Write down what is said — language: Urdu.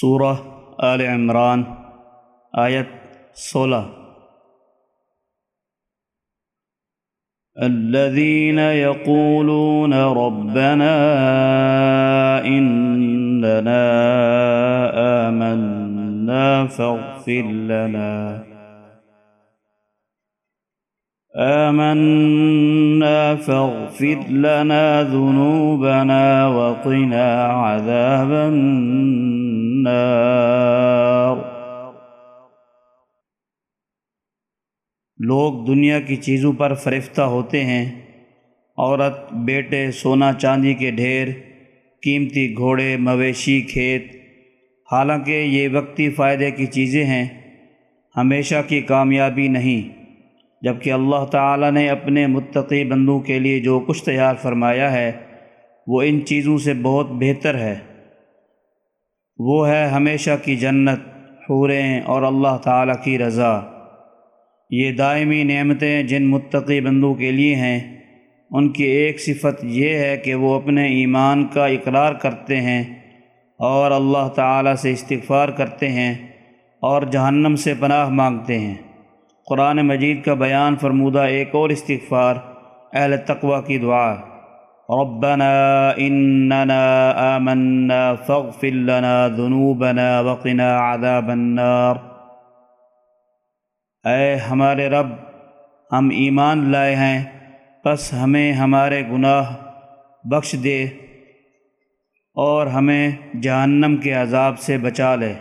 سورہ آل عمران آیت سولہ۔ الذين يقولون ربنا إننا آمنا فاغفر لنا۔ آمنا فاغفر لنا ذنوبنا وقنا عذاب النار. لوگ دنیا کی چیزوں پر فریفتہ ہوتے ہیں، عورت، بیٹے، سونا چاندی کے ڈھیر، قیمتی گھوڑے، مویشی کھیت۔ حالانکہ یہ وقتی فائدے کی چیزیں ہیں، ہمیشہ کی کامیابی نہیں۔ جبکہ اللہ تعالی نے اپنے متقی بندوں کے لیے جو کچھ تیار فرمایا ہے، وہ ان چیزوں سے بہت بہتر ہے۔ وہ ہے ہمیشہ کی جنت، حوریں اور اللہ تعالیٰ کی رضا۔ یہ دائمی نعمتیں جن متقی بندوں کے لیے ہیں، ان کی ایک صفت یہ ہے کہ وہ اپنے ایمان کا اقرار کرتے ہیں اور اللہ تعالیٰ سے استغفار کرتے ہیں اور جہنم سے پناہ مانگتے ہیں۔ قرآن مجید کا بیان فرمودہ ایک اور استغفار، اہل تقوی کی دعا۔ ربنا اننا آمنا فاغفر لنا ذنوبنا وقنا عذاب النار۔ اے ہمارے رب، ہم ایمان لائے ہیں بس ہمیں ہمارے گناہ بخش دے اور ہمیں جہنم کے عذاب سے بچا لے۔